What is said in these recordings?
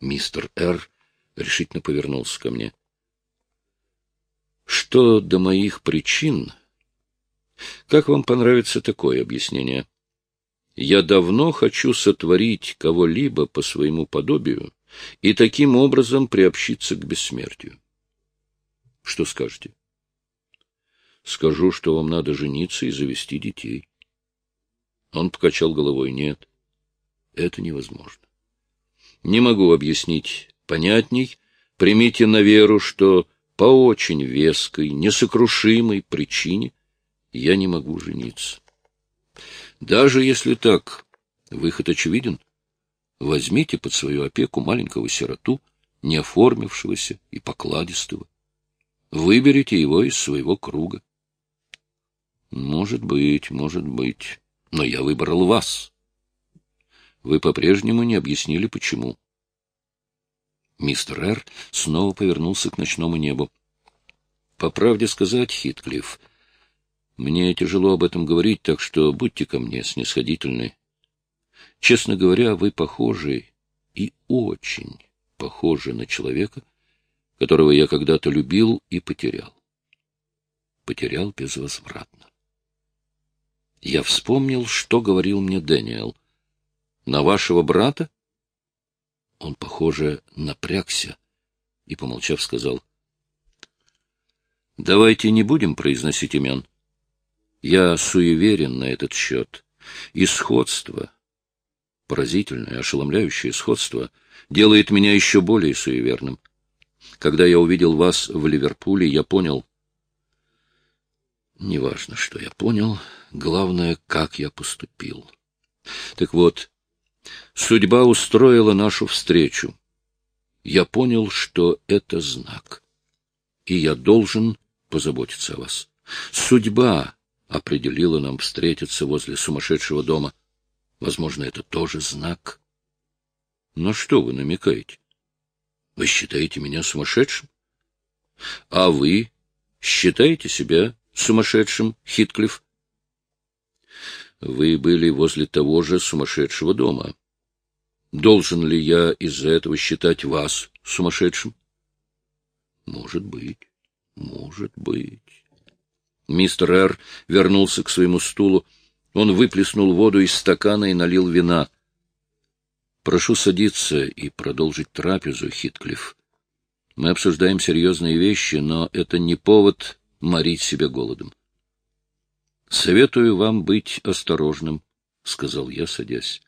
Мистер Р. решительно повернулся ко мне. Что до моих причин... Как вам понравится такое объяснение? Я давно хочу сотворить кого-либо по своему подобию и таким образом приобщиться к бессмертию. Что скажете? Скажу, что вам надо жениться и завести детей. Он покачал головой. Нет, это невозможно. Не могу объяснить понятней. Примите на веру, что по очень веской, несокрушимой причине я не могу жениться. Даже если так, выход очевиден. Возьмите под свою опеку маленького сироту, не оформившегося и покладистого. Выберите его из своего круга. Может быть, может быть, но я выбрал вас. Вы по-прежнему не объяснили, почему. Мистер Р. снова повернулся к ночному небу. — По правде сказать, Хитклифф, мне тяжело об этом говорить, так что будьте ко мне снисходительны. Честно говоря, вы похожи и очень похожи на человека, которого я когда-то любил и потерял. Потерял безвозвратно. Я вспомнил, что говорил мне Дэниел. На вашего брата? Он, похоже, напрягся и, помолчав, сказал. — Давайте не будем произносить имен. Я суеверен на этот счет. И сходство, поразительное, ошеломляющее сходство, делает меня еще более суеверным. Когда я увидел вас в Ливерпуле, я понял... Неважно, что я понял, главное, как я поступил. Так вот, Судьба устроила нашу встречу. Я понял, что это знак, и я должен позаботиться о вас. Судьба определила нам встретиться возле сумасшедшего дома. Возможно, это тоже знак. Но что вы намекаете? Вы считаете меня сумасшедшим? А вы считаете себя сумасшедшим, Хитклифф? Вы были возле того же сумасшедшего дома. Должен ли я из-за этого считать вас сумасшедшим? Может быть, может быть. Мистер Р. вернулся к своему стулу. Он выплеснул воду из стакана и налил вина. Прошу садиться и продолжить трапезу, Хитклифф. Мы обсуждаем серьезные вещи, но это не повод морить себя голодом. Советую вам быть осторожным, — сказал я, садясь.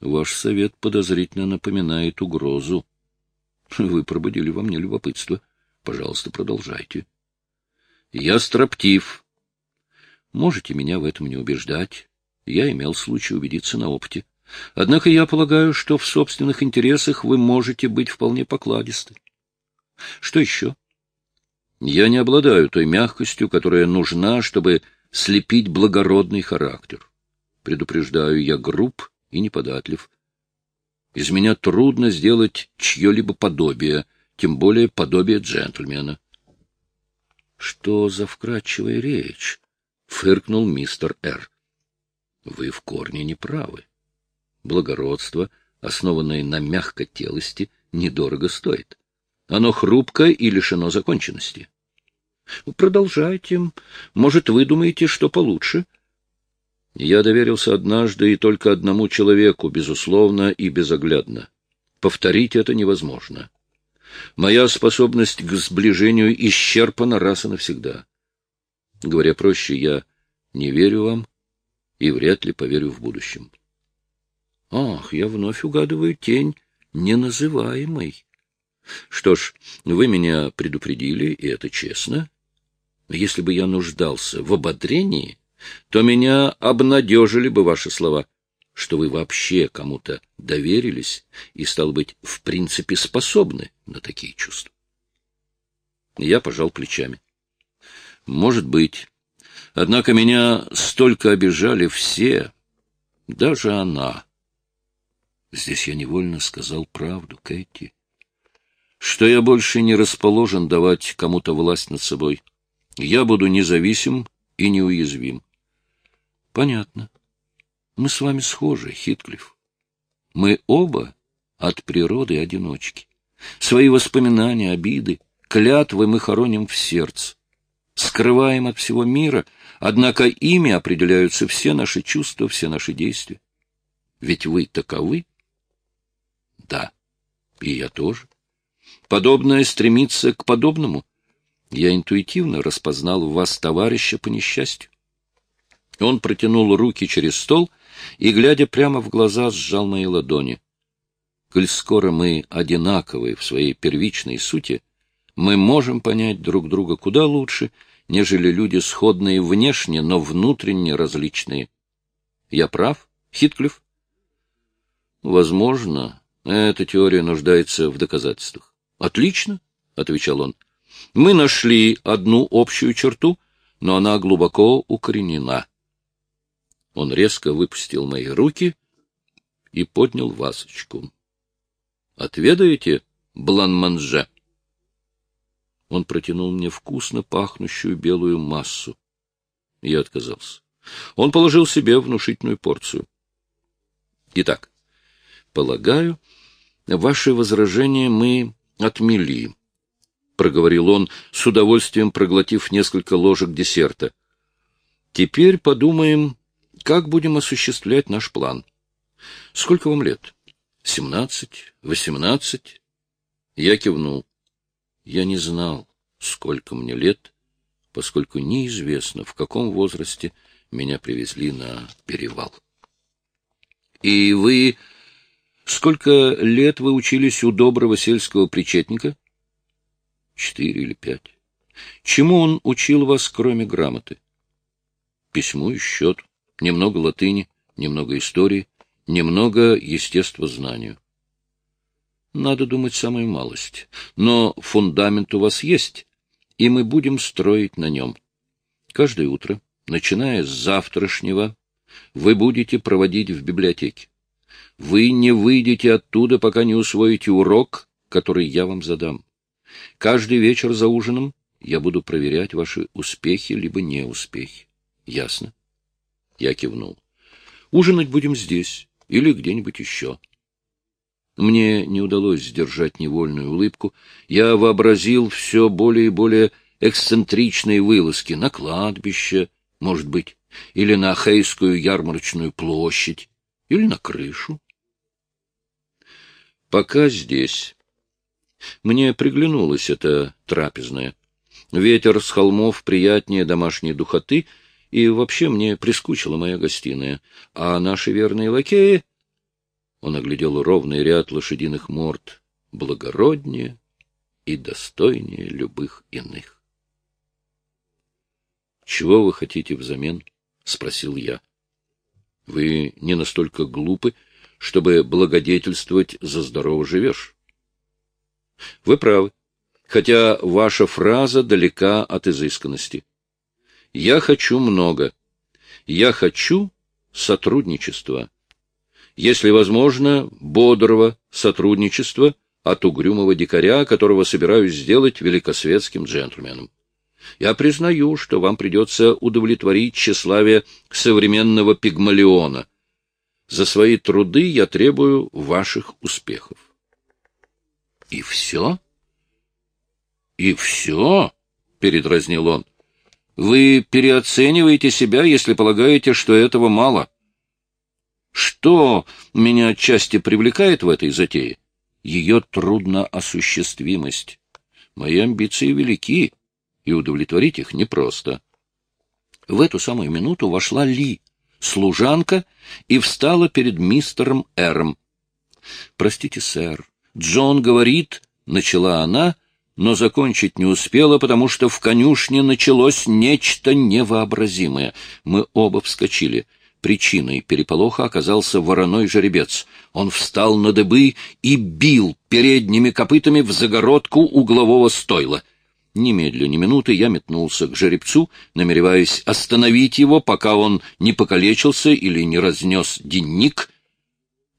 Ваш совет подозрительно напоминает угрозу. Вы пробудили во мне любопытство. Пожалуйста, продолжайте. Я строптив. Можете меня в этом не убеждать. Я имел случай убедиться на опыте. Однако я полагаю, что в собственных интересах вы можете быть вполне покладисты. Что еще? Я не обладаю той мягкостью, которая нужна, чтобы слепить благородный характер. Предупреждаю, я груб и неподатлив. Из меня трудно сделать чье-либо подобие, тем более подобие джентльмена. — Что за вкрадчивая речь? — фыркнул мистер Р. — Вы в корне не правы. Благородство, основанное на мягкотелости, недорого стоит. Оно хрупко и лишено законченности. Продолжайте. Может, вы думаете, что получше? Я доверился однажды и только одному человеку, безусловно и безоглядно. Повторить это невозможно. Моя способность к сближению исчерпана раз и навсегда. Говоря проще, я не верю вам и вряд ли поверю в будущем. Ах, я вновь угадываю тень неназываемой. Что ж, вы меня предупредили, и это честно. Если бы я нуждался в ободрении, то меня обнадежили бы ваши слова, что вы вообще кому-то доверились и, стал быть, в принципе способны на такие чувства. Я пожал плечами. Может быть. Однако меня столько обижали все, даже она. Здесь я невольно сказал правду, Кэти, что я больше не расположен давать кому-то власть над собой. — я буду независим и неуязвим. Понятно. Мы с вами схожи, Хитклифф. Мы оба от природы одиночки. Свои воспоминания, обиды, клятвы мы хороним в сердце. Скрываем от всего мира, однако ими определяются все наши чувства, все наши действия. Ведь вы таковы? Да, и я тоже. Подобное стремится к подобному. Я интуитивно распознал в вас товарища по несчастью. Он протянул руки через стол и, глядя прямо в глаза, сжал мои ладони. Коль скоро мы одинаковы в своей первичной сути, мы можем понять друг друга куда лучше, нежели люди сходные внешне, но внутренне различные. Я прав, Хитклифф? Возможно, эта теория нуждается в доказательствах. Отлично, — отвечал он. Мы нашли одну общую черту, но она глубоко укоренена. Он резко выпустил мои руки и поднял васочку. — Отведаете бланманже? Он протянул мне вкусно пахнущую белую массу. Я отказался. Он положил себе внушительную порцию. Итак, полагаю, ваши возражения мы отмели, — проговорил он, с удовольствием проглотив несколько ложек десерта. Теперь подумаем как будем осуществлять наш план? Сколько вам лет? Семнадцать? Восемнадцать? Я кивнул. Я не знал, сколько мне лет, поскольку неизвестно, в каком возрасте меня привезли на перевал. И вы... Сколько лет вы учились у доброго сельского причетника? Четыре или пять. Чему он учил вас, кроме грамоты? Письму и счету немного латыни, немного истории, немного естествознанию. Надо думать самую малость. Но фундамент у вас есть, и мы будем строить на нем. Каждое утро, начиная с завтрашнего, вы будете проводить в библиотеке. Вы не выйдете оттуда, пока не усвоите урок, который я вам задам. Каждый вечер за ужином я буду проверять ваши успехи либо неуспехи. Ясно? Я кивнул. Ужинать будем здесь или где-нибудь еще. Мне не удалось сдержать невольную улыбку. Я вообразил все более и более эксцентричные вылазки на кладбище, может быть, или на Хейскую ярмарочную площадь, или на крышу. Пока здесь. Мне приглянулась эта трапезная. Ветер с холмов приятнее домашней духоты — и вообще мне прискучила моя гостиная. А наши верные лакеи... Он оглядел ровный ряд лошадиных морд, благороднее и достойнее любых иных. — Чего вы хотите взамен? — спросил я. — Вы не настолько глупы, чтобы благодетельствовать за здорово живешь. — Вы правы, хотя ваша фраза далека от изысканности. — я хочу много. Я хочу сотрудничества. Если возможно, бодрого сотрудничества от угрюмого дикаря, которого собираюсь сделать великосветским джентльменом. Я признаю, что вам придется удовлетворить тщеславие современного пигмалиона. За свои труды я требую ваших успехов. — И все? — И все? — передразнил он. Вы переоцениваете себя, если полагаете, что этого мало. Что меня отчасти привлекает в этой затее? Ее трудноосуществимость. Мои амбиции велики, и удовлетворить их непросто. В эту самую минуту вошла Ли, служанка, и встала перед мистером Эром. — Простите, сэр, Джон говорит, — начала она, — но закончить не успела, потому что в конюшне началось нечто невообразимое. Мы оба вскочили. Причиной переполоха оказался вороной жеребец. Он встал на дыбы и бил передними копытами в загородку углового стойла. Немедленно ни минуты я метнулся к жеребцу, намереваясь остановить его, пока он не покалечился или не разнес денник.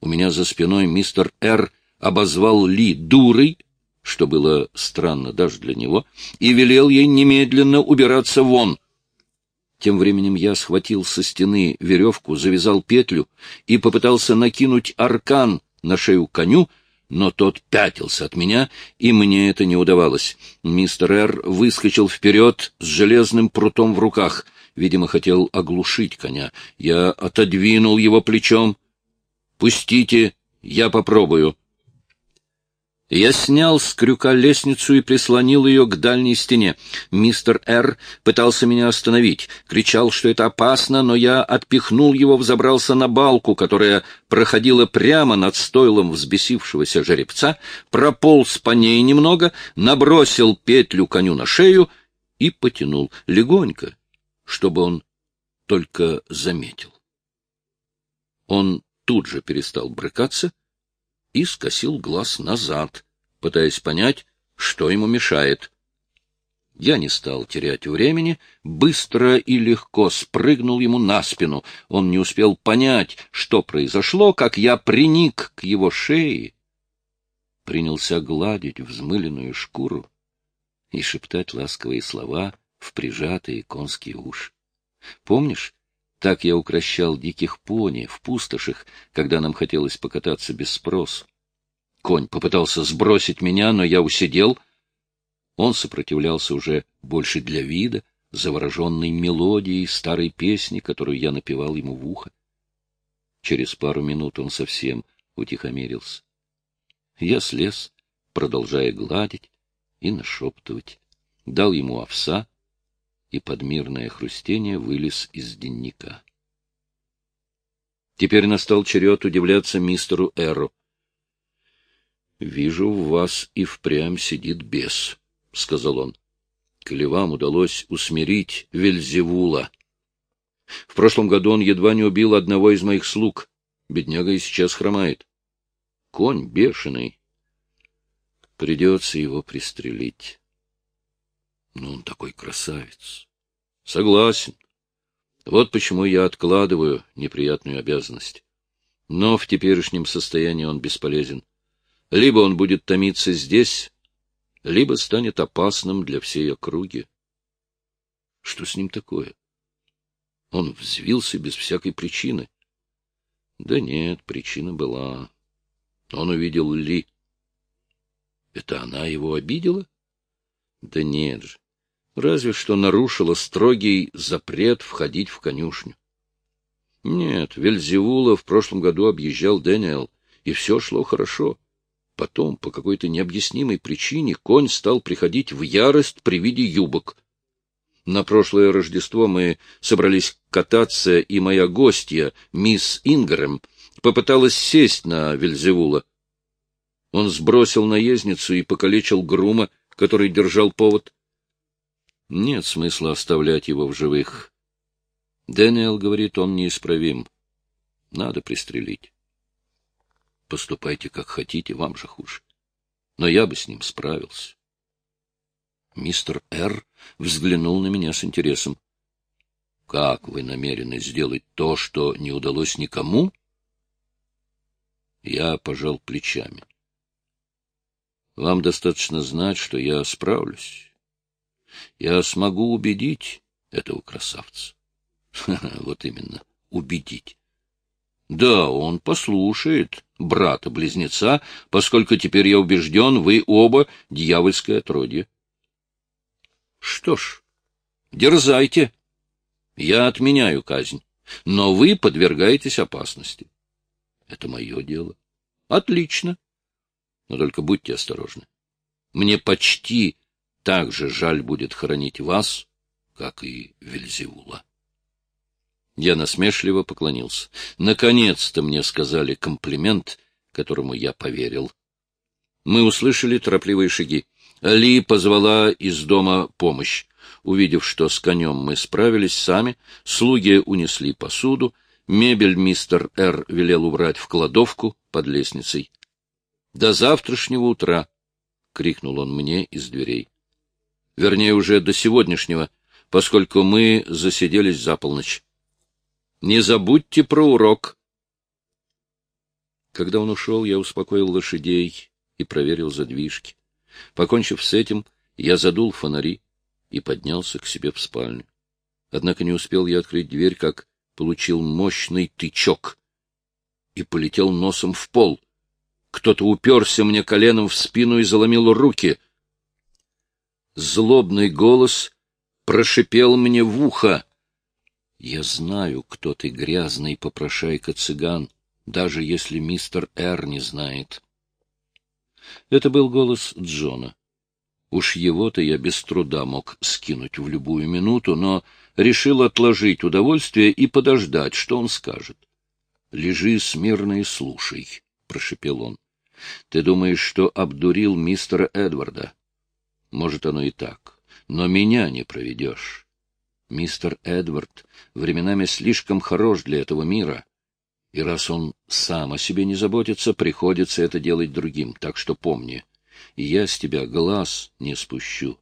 У меня за спиной мистер Р. обозвал Ли дурой, что было странно даже для него, и велел ей немедленно убираться вон. Тем временем я схватил со стены веревку, завязал петлю и попытался накинуть аркан на шею коню, но тот пятился от меня, и мне это не удавалось. Мистер Р. выскочил вперед с железным прутом в руках. Видимо, хотел оглушить коня. Я отодвинул его плечом. «Пустите, я попробую». Я снял с крюка лестницу и прислонил ее к дальней стене. Мистер Р. пытался меня остановить, кричал, что это опасно, но я отпихнул его, взобрался на балку, которая проходила прямо над стойлом взбесившегося жеребца, прополз по ней немного, набросил петлю коню на шею и потянул легонько, чтобы он только заметил. Он тут же перестал брыкаться, и скосил глаз назад, пытаясь понять, что ему мешает. Я не стал терять времени, быстро и легко спрыгнул ему на спину. Он не успел понять, что произошло, как я приник к его шее, принялся гладить взмыленную шкуру и шептать ласковые слова в прижатые конские уши. Помнишь, так я укращал диких пони в пустошах, когда нам хотелось покататься без спросу. Конь попытался сбросить меня, но я усидел. Он сопротивлялся уже больше для вида, завороженной мелодией старой песни, которую я напевал ему в ухо. Через пару минут он совсем утихомирился. Я слез, продолжая гладить и нашептывать. Дал ему овса, и под мирное хрустение вылез из денника. Теперь настал черед удивляться мистеру Эру. — Вижу, в вас и впрямь сидит бес, — сказал он. — Коли вам удалось усмирить Вельзевула. В прошлом году он едва не убил одного из моих слуг. Бедняга и сейчас хромает. Конь бешеный. Придется его пристрелить. Но он такой красавец. Согласен. Вот почему я откладываю неприятную обязанность. Но в теперешнем состоянии он бесполезен. Либо он будет томиться здесь, либо станет опасным для всей округи. Что с ним такое? Он взвился без всякой причины. Да нет, причина была. Он увидел Ли. Это она его обидела? Да нет же разве что нарушила строгий запрет входить в конюшню. Нет, Вельзевула в прошлом году объезжал Дэниел, и все шло хорошо. Потом, по какой-то необъяснимой причине, конь стал приходить в ярость при виде юбок. На прошлое Рождество мы собрались кататься, и моя гостья, мисс Ингрэм, попыталась сесть на Вельзевула. Он сбросил наездницу и покалечил грума, который держал повод. Нет смысла оставлять его в живых. Дэниел говорит, он неисправим. Надо пристрелить. Поступайте, как хотите, вам же хуже. Но я бы с ним справился. Мистер Р. взглянул на меня с интересом. — Как вы намерены сделать то, что не удалось никому? Я пожал плечами. — Вам достаточно знать, что я справлюсь я смогу убедить этого красавца. Вот именно, убедить. Да, он послушает брата-близнеца, поскольку теперь я убежден, вы оба дьявольское отродье. Что ж, дерзайте. Я отменяю казнь, но вы подвергаетесь опасности. Это мое дело. Отлично. Но только будьте осторожны. Мне почти так же жаль будет хоронить вас, как и Вельзевула. Я насмешливо поклонился. Наконец-то мне сказали комплимент, которому я поверил. Мы услышали торопливые шаги. Али позвала из дома помощь. Увидев, что с конем мы справились сами, слуги унесли посуду, мебель мистер Р. велел убрать в кладовку под лестницей. — До завтрашнего утра! — крикнул он мне из дверей вернее, уже до сегодняшнего, поскольку мы засиделись за полночь. Не забудьте про урок. Когда он ушел, я успокоил лошадей и проверил задвижки. Покончив с этим, я задул фонари и поднялся к себе в спальню. Однако не успел я открыть дверь, как получил мощный тычок и полетел носом в пол. Кто-то уперся мне коленом в спину и заломил руки. Злобный голос прошипел мне в ухо. Я знаю, кто ты, грязный попрошайка-цыган, даже если мистер Р не знает. Это был голос Джона. Уж его-то я без труда мог скинуть в любую минуту, но решил отложить удовольствие и подождать, что он скажет. — Лежи смирно и слушай, — прошепел он. — Ты думаешь, что обдурил мистера Эдварда? Может, оно и так, но меня не проведешь. Мистер Эдвард временами слишком хорош для этого мира, и раз он сам о себе не заботится, приходится это делать другим, так что помни, я с тебя глаз не спущу.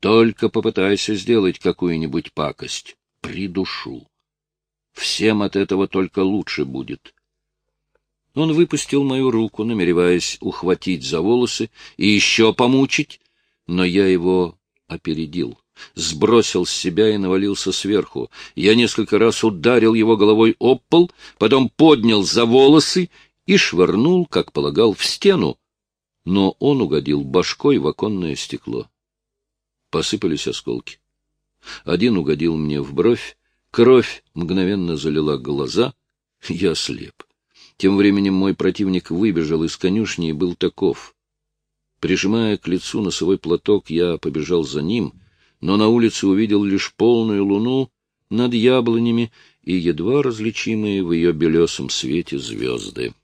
Только попытайся сделать какую-нибудь пакость, придушу. Всем от этого только лучше будет. Он выпустил мою руку, намереваясь ухватить за волосы и еще помучить, но я его опередил сбросил с себя и навалился сверху. Я несколько раз ударил его головой об пол, потом поднял за волосы и швырнул, как полагал, в стену, но он угодил башкой в оконное стекло. Посыпались осколки. Один угодил мне в бровь, кровь мгновенно залила глаза, я слеп. Тем временем мой противник выбежал из конюшни и был таков. Прижимая к лицу носовой платок, я побежал за ним — но на улице увидел лишь полную луну над яблонями и едва различимые в ее белесом свете звезды.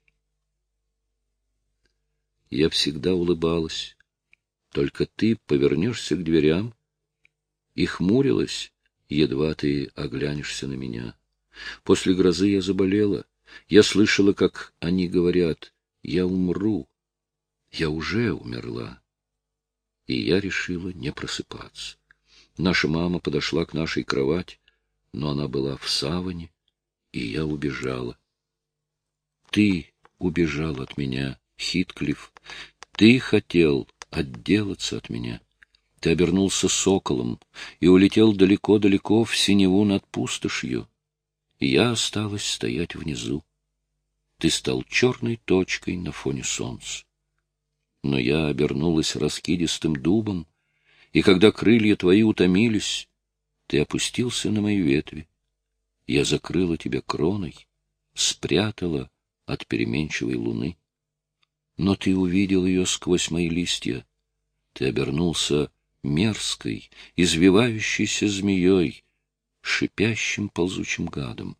Я всегда улыбалась. Только ты повернешься к дверям и хмурилась, едва ты оглянешься на меня. После грозы я заболела. Я слышала, как они говорят, я умру. Я уже умерла. И я решила не просыпаться. Наша мама подошла к нашей кровати, но она была в саване, и я убежала. Ты убежал от меня, Хитклифф. Ты хотел отделаться от меня. Ты обернулся соколом и улетел далеко-далеко в синеву над пустошью. Я осталась стоять внизу. Ты стал черной точкой на фоне солнца. Но я обернулась раскидистым дубом, и когда крылья твои утомились, ты опустился на мои ветви. Я закрыла тебя кроной, спрятала от переменчивой луны. Но ты увидел ее сквозь мои листья. Ты обернулся мерзкой, извивающейся змеей, шипящим ползучим гадом.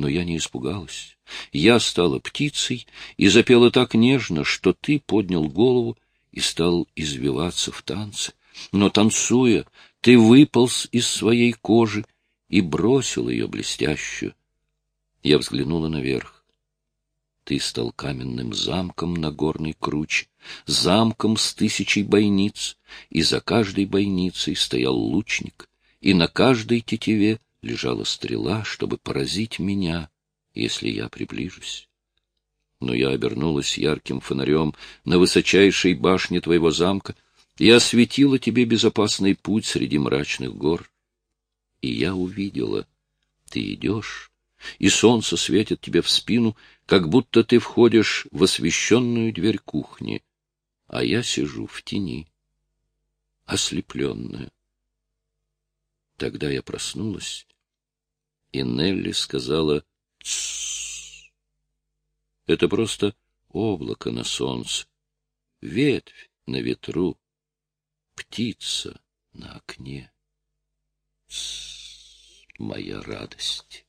Но я не испугалась. Я стала птицей и запела так нежно, что ты поднял голову и стал извиваться в танце но, танцуя, ты выполз из своей кожи и бросил ее блестящую. Я взглянула наверх. Ты стал каменным замком на горной круче, замком с тысячей бойниц, и за каждой бойницей стоял лучник, и на каждой тетиве лежала стрела, чтобы поразить меня, если я приближусь. Но я обернулась ярким фонарем на высочайшей башне твоего замка, и осветила тебе безопасный путь среди мрачных гор. И я увидела, ты идешь, и солнце светит тебе в спину, как будто ты входишь в освещенную дверь кухни, а я сижу в тени, ослепленная. Тогда я проснулась, и Нелли сказала «Тссс». Это просто облако на солнце, ветвь на ветру птица на окне. С моя радость.